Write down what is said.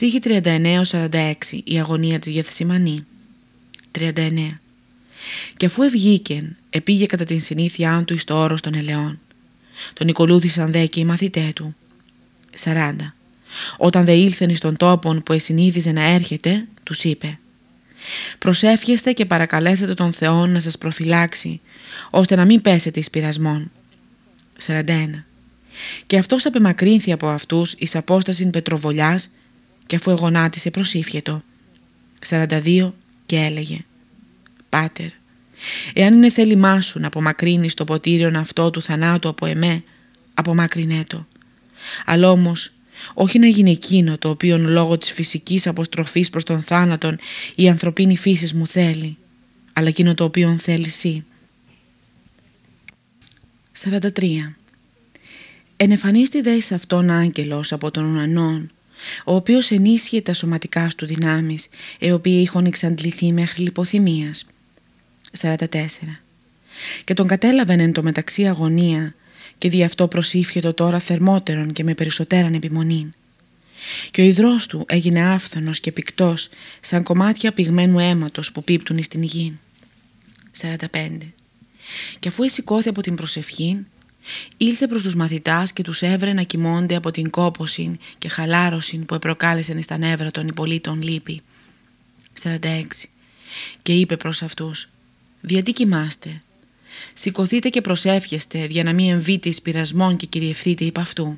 Στίχη 39-46 Η αγωνία της Γεθσιμανή 39 Και αφού ευγήκεν, επήγε κατά την συνήθειά του εις το όρος των ελαιών. Τον οικολούθησαν δε και οι μαθητέ του. 40 Όταν δε ήλθεν εις τον τόπον που εσυνήθιζε να έρχεται, τους είπε «Προσεύχεστε και παρακαλέσετε τον Θεό να σας προφυλάξει, ώστε να μην πέσετε εις πειρασμόν». 41 Και αυτός απεμακρύνθη από αυτούς εις απόσταση πετροβολιάς και αφού εγωνάτισε προσήφιετο. 42 και έλεγε «Πάτερ, εάν είναι θέλημά σου να απομακρύνεις το ποτήριον αυτό του θανάτου από εμέ, απομάκρυνέ το. Αλλά όμως όχι να γίνει εκείνο το οποίο λόγω της φυσικής αποστροφής προς τον θάνατον η ανθρωπίνη φύση μου θέλει, αλλά εκείνο το οποίο θέλεις εσύ. 43. Ενεφανίστη δε εις αυτόν άγγελος από τον ουρανόν, ο οποίος ενίσχυε τα σωματικά του δυνάμεις, οι οποίοι είχαν εξαντληθεί μέχρι λιποθυμίας. 44. Και τον κατέλαβεν εν το μεταξύ αγωνία και δι' αυτό το τώρα θερμότερον και με περισσότεραν επιμονή. Και ο υδρός του έγινε άφθονος και πικτός σαν κομμάτια πυγμένου αίματος που πίπτουν στην γη. 45. Και αφού εσηκώθη από την προσευχή, ήλθε προς τους μαθητάς και τους έβρε να κοιμώνται από την κόπωση και χαλάρωση που επροκάλεσαν στα νεύρα των υπολείτων λύπη. 46. Και είπε προς αυτούς «Γιατί κοιμάστε, σηκωθείτε και προσεύχεστε για να μην εμβείτε εις πειρασμών και κυριευθείτε υπ' αυτού».